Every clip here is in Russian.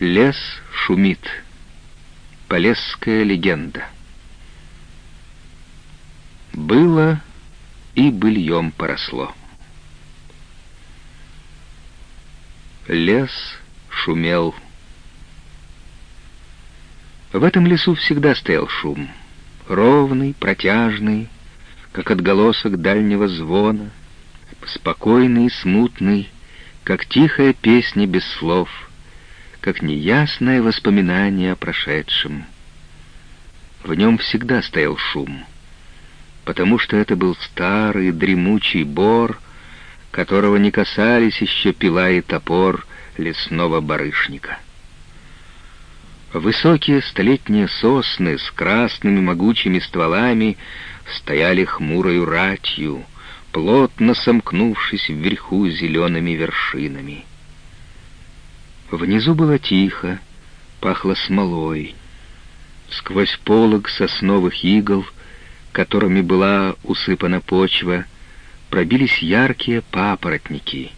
Лес шумит. Полесская легенда. Было и быльем поросло. Лес шумел. В этом лесу всегда стоял шум. Ровный, протяжный, как отголосок дальнего звона, спокойный и смутный, как тихая песня без слов — как неясное воспоминание о прошедшем. В нем всегда стоял шум, потому что это был старый дремучий бор, которого не касались еще пила и топор лесного барышника. Высокие столетние сосны с красными могучими стволами стояли хмурою ратью, плотно сомкнувшись вверху зелеными вершинами. Внизу было тихо, пахло смолой. Сквозь полог сосновых игл, которыми была усыпана почва, пробились яркие папоротники,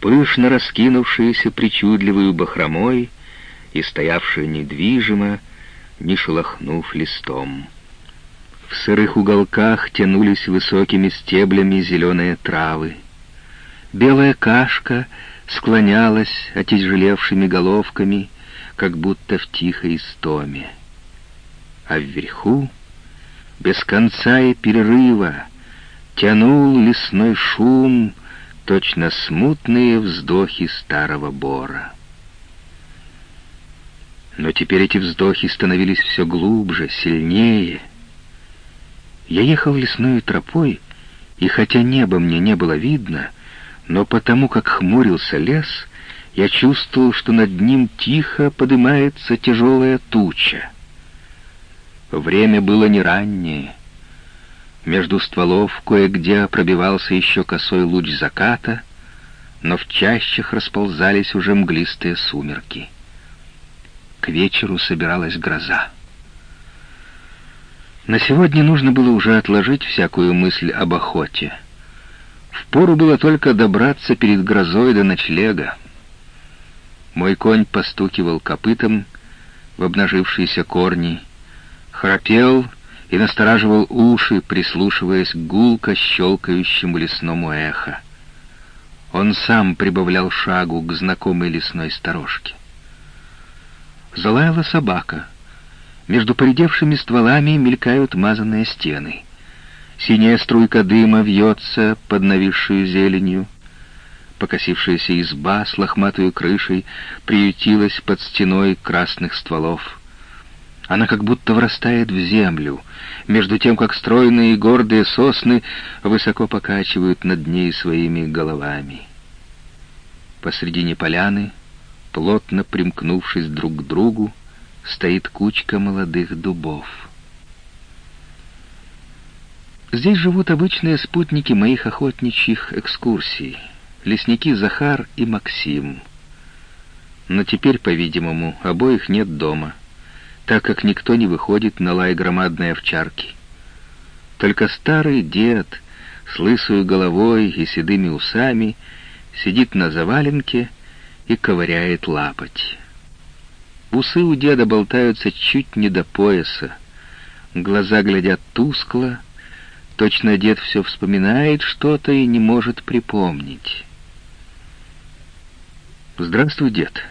пышно раскинувшиеся причудливую бахромой и стоявшие недвижимо, не шелохнув листом. В сырых уголках тянулись высокими стеблями зеленые травы. Белая кашка — склонялась отяжелевшими головками, как будто в тихой истоме. А вверху, без конца и перерыва, тянул лесной шум, точно смутные вздохи старого бора. Но теперь эти вздохи становились все глубже, сильнее. Я ехал лесной тропой, и хотя небо мне не было видно, — но потому как хмурился лес, я чувствовал, что над ним тихо поднимается тяжелая туча. Время было не раннее. Между стволов кое-где пробивался еще косой луч заката, но в чащах расползались уже мглистые сумерки. К вечеру собиралась гроза. На сегодня нужно было уже отложить всякую мысль об охоте — Впору было только добраться перед грозой до ночлега. Мой конь постукивал копытом в обнажившиеся корни, храпел и настораживал уши, прислушиваясь гулко щелкающему лесному эхо. Он сам прибавлял шагу к знакомой лесной сторожке. Залаяла собака. Между поредевшими стволами мелькают мазанные стены — Синяя струйка дыма вьется под нависшую зеленью. Покосившаяся изба с лохматой крышей приютилась под стеной красных стволов. Она как будто врастает в землю, между тем, как стройные и гордые сосны высоко покачивают над ней своими головами. Посредине поляны, плотно примкнувшись друг к другу, стоит кучка молодых дубов. Здесь живут обычные спутники моих охотничьих экскурсий, лесники Захар и Максим. Но теперь, по-видимому, обоих нет дома, так как никто не выходит на лай громадной овчарки. Только старый дед с лысой головой и седыми усами сидит на заваленке и ковыряет лапоть. Усы у деда болтаются чуть не до пояса, глаза глядят тускло, Точно дед все вспоминает что-то и не может припомнить. «Здравствуй, дед.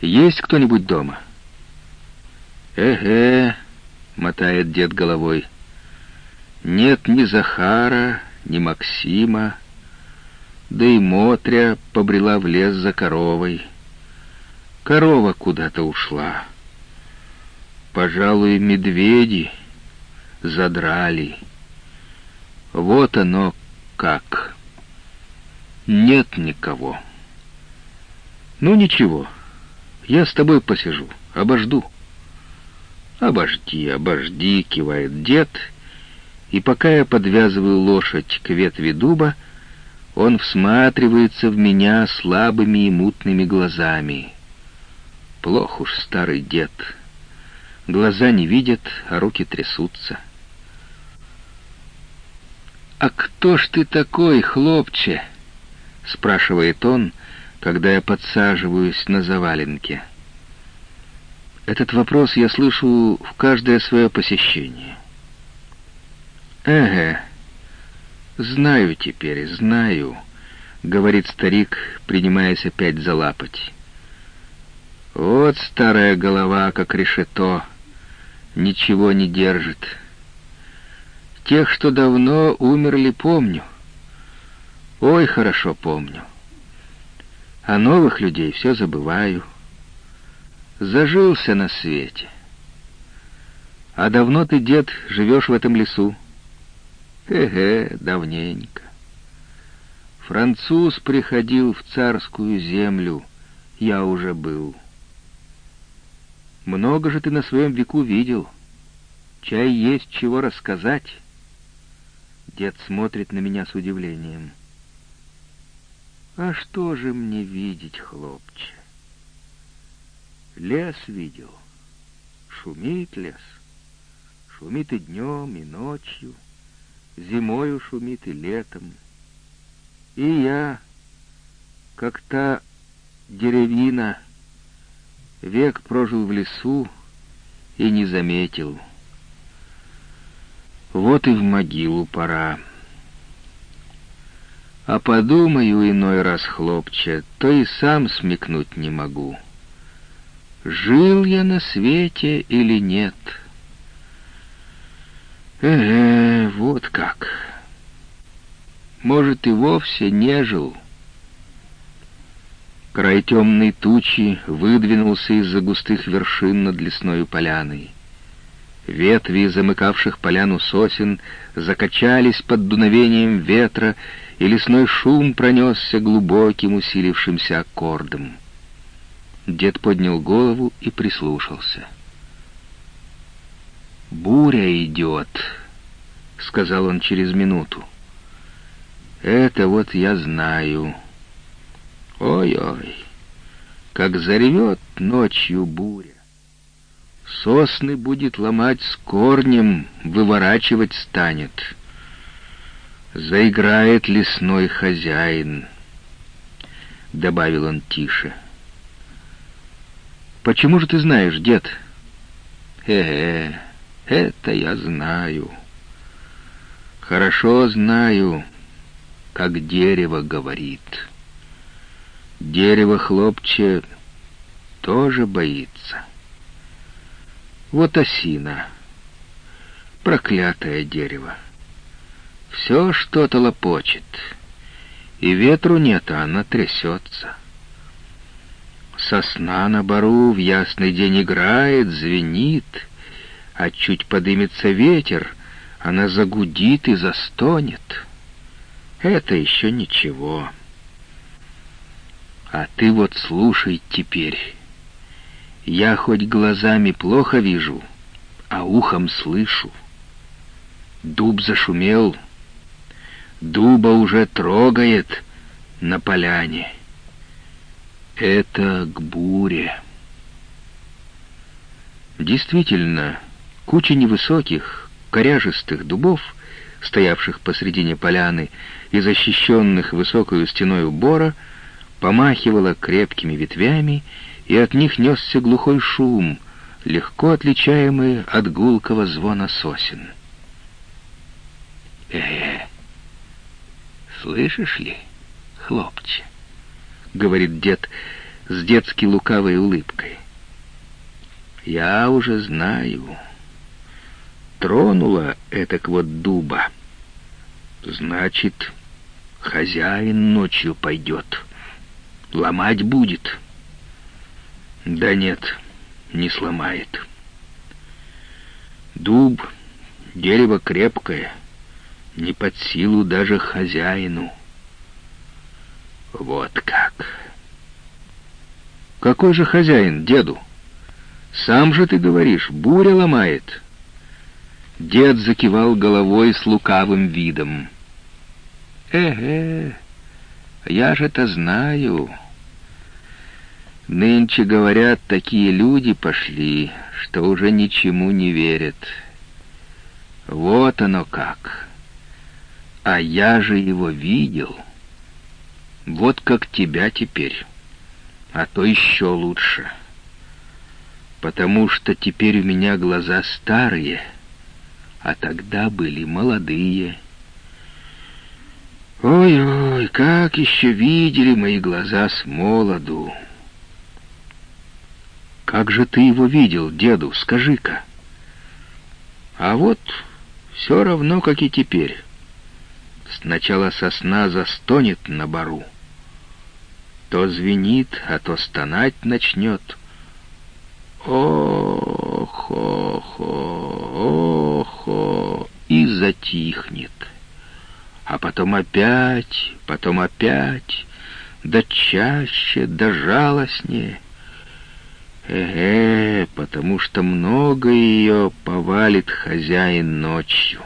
Есть кто-нибудь дома?» «Эге», — мотает дед головой. «Нет ни Захара, ни Максима, да и Мотря побрела в лес за коровой. Корова куда-то ушла. Пожалуй, медведи задрали». Вот оно как. Нет никого. Ну ничего, я с тобой посижу, обожду. Обожди, обожди, кивает дед, и пока я подвязываю лошадь к ветви дуба, он всматривается в меня слабыми и мутными глазами. Плох уж старый дед. Глаза не видят, а руки трясутся. «А кто ж ты такой, хлопче?» — спрашивает он, когда я подсаживаюсь на заваленке? Этот вопрос я слышу в каждое свое посещение. «Эге, знаю теперь, знаю», — говорит старик, принимаясь опять за лапоть. «Вот старая голова, как решето, ничего не держит. Тех, что давно умерли, помню. Ой, хорошо помню. А новых людей все забываю. Зажился на свете. А давно ты, дед, живешь в этом лесу? Эге, давненько. Француз приходил в царскую землю, я уже был. Много же ты на своем веку видел. Чай есть чего рассказать. Дед смотрит на меня с удивлением. А что же мне видеть, хлопче? Лес видел. Шумит лес. Шумит и днем, и ночью. Зимою шумит и летом. И я, как та деревина, век прожил в лесу и не заметил. Вот и в могилу пора. А подумаю иной раз, хлопче, то и сам смекнуть не могу. Жил я на свете или нет? Э, -э вот как. Может, и вовсе не жил. Край темной тучи выдвинулся из-за густых вершин над лесной поляной. Ветви, замыкавших поляну сосен, закачались под дуновением ветра, и лесной шум пронесся глубоким усилившимся аккордом. Дед поднял голову и прислушался. «Буря идет», — сказал он через минуту. «Это вот я знаю. Ой-ой, как заревет ночью буря. Сосны будет ломать с корнем, выворачивать станет» заиграет лесной хозяин», — добавил он тише. «Почему же ты знаешь, дед?» «Э-э, это я знаю. Хорошо знаю, как дерево говорит. Дерево хлопче тоже боится. Вот осина, проклятое дерево. Все что-то лопочет. И ветру нет, а она трясется. Сосна на бару в ясный день играет, звенит, а чуть подымется ветер, она загудит и застонет. Это еще ничего. А ты вот слушай теперь. Я хоть глазами плохо вижу, а ухом слышу. Дуб зашумел — дуба уже трогает на поляне. Это к буре. Действительно, куча невысоких, коряжистых дубов, стоявших посредине поляны и защищенных высокою стеной убора, помахивала крепкими ветвями, и от них несся глухой шум, легко отличаемый от гулкого звона сосен. «Э-э!» «Слышишь ли, хлопче?» — говорит дед с детски лукавой улыбкой. «Я уже знаю. Тронула этак вот дуба. Значит, хозяин ночью пойдет. Ломать будет». «Да нет, не сломает. Дуб — дерево крепкое» не под силу даже хозяину. Вот как. Какой же хозяин, деду? Сам же ты говоришь, буря ломает. Дед закивал головой с лукавым видом. Эге, я же это знаю. Нынче, говорят, такие люди пошли, что уже ничему не верят. Вот оно как. А я же его видел. Вот как тебя теперь, а то еще лучше. Потому что теперь у меня глаза старые, а тогда были молодые. Ой-ой, как еще видели мои глаза с молоду. Как же ты его видел, деду, скажи-ка. А вот все равно, как и теперь. Сначала сосна застонет на бару. То звенит, а то стонать начнет. Ох-охо, охо, и затихнет. А потом опять, потом опять, да чаще, да жалостнее. Эге, потому что много ее повалит хозяин ночью.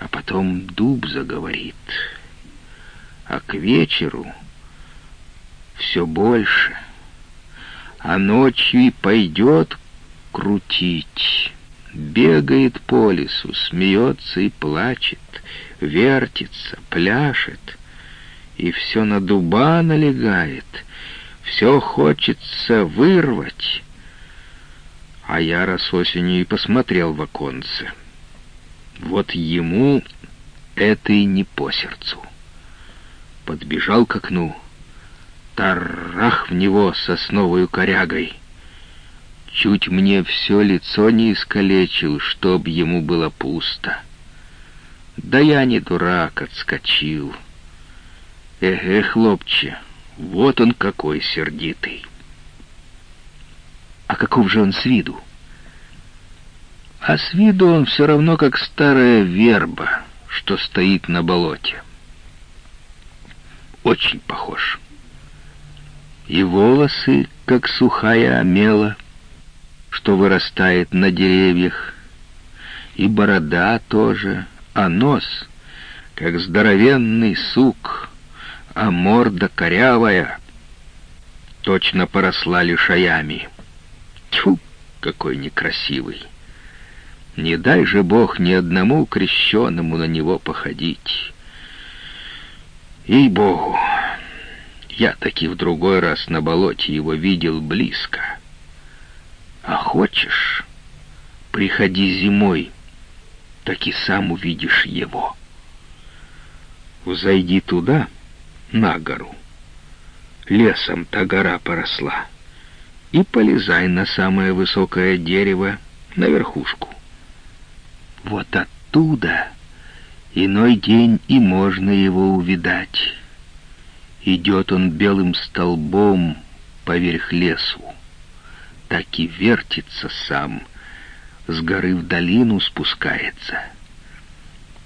А потом дуб заговорит. А к вечеру все больше. А ночью и пойдет крутить. Бегает по лесу, смеется и плачет, вертится, пляшет, и все на дуба налегает — все хочется вырвать. А я раз осенью и посмотрел в оконце. Вот ему это и не по сердцу. Подбежал к окну, тарах в него сосновую корягой. Чуть мне все лицо не искалечил, чтоб ему было пусто. Да я не дурак, отскочил. Эге, хлопче, вот он какой сердитый. А каков же он с виду? А с виду он все равно как старая верба, что стоит на болоте. Очень похож. И волосы, как сухая омела, что вырастает на деревьях, и борода тоже, а нос, как здоровенный сук — а морда корявая, точно поросла лишаями. Тьфу, какой некрасивый! Не дай же Бог ни одному крещенному на него походить. Ей-богу, я таки в другой раз на болоте его видел близко. А хочешь, приходи зимой, так и сам увидишь его. Взойди туда — на гору. Лесом та гора поросла. И полезай на самое высокое дерево, на верхушку. Вот оттуда иной день и можно его увидать. Идет он белым столбом поверх лесу, так и вертится сам, с горы в долину спускается.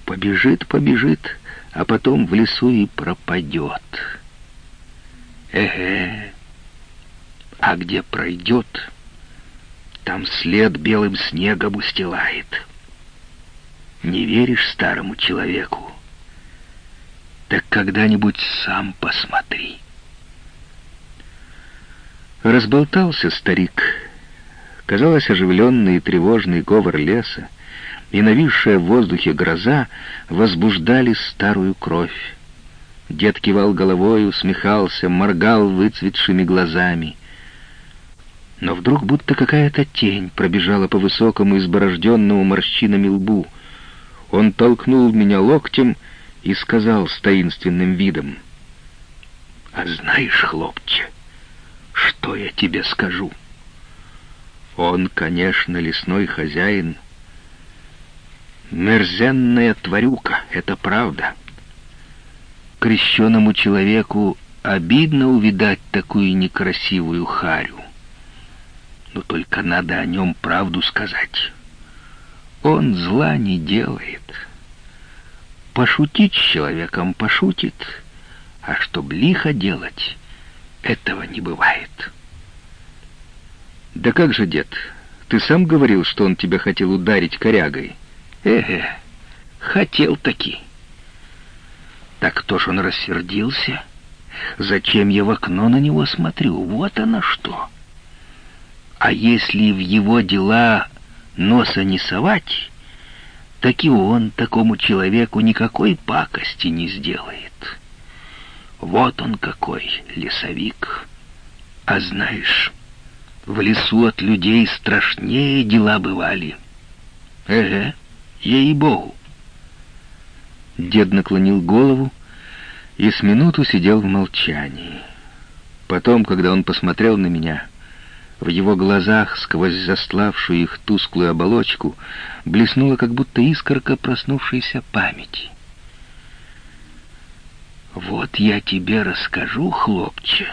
Побежит, побежит, а потом в лесу и пропадет. Эге, а где пройдет, там след белым снегом устилает. Не веришь старому человеку? Так когда-нибудь сам посмотри. Разболтался старик. Казалось, оживленный и тревожный говор леса и нависшая в воздухе гроза возбуждали старую кровь. Дед кивал головой, усмехался, моргал выцветшими глазами. Но вдруг будто какая-то тень пробежала по высокому изборожденному морщинами лбу. Он толкнул меня локтем и сказал с таинственным видом, «А знаешь, хлопче, что я тебе скажу?» Он, конечно, лесной хозяин, — Мерзенная тварюка, это правда. Крещенному человеку обидно увидать такую некрасивую харю. Но только надо о нем правду сказать. Он зла не делает. Пошутить с человеком пошутит, а чтоб лихо делать, этого не бывает. Да как же, дед, ты сам говорил, что он тебя хотел ударить корягой? Эге, хотел таки. Так кто ж он рассердился? Зачем я в окно на него смотрю? Вот оно что. А если в его дела носа не совать, так и он такому человеку никакой пакости не сделает. Вот он какой, лесовик. А знаешь, в лесу от людей страшнее дела бывали. Эге, ей-богу. Дед наклонил голову и с минуту сидел в молчании. Потом, когда он посмотрел на меня, в его глазах, сквозь заславшую их тусклую оболочку, блеснула как будто искорка проснувшейся памяти. «Вот я тебе расскажу, хлопче,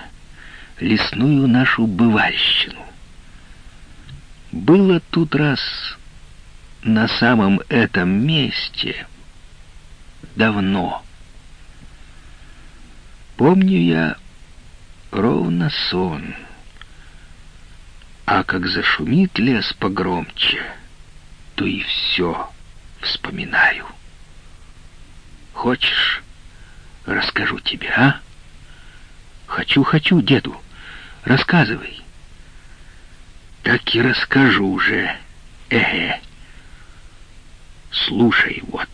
лесную нашу бывальщину. Было тут раз на самом этом месте давно. Помню я ровно сон» А как зашумит лес погромче, то и все вспоминаю. Хочешь, расскажу тебе, а? Хочу, хочу, деду. Рассказывай. Так и расскажу уже. Эге. Слушай, вот.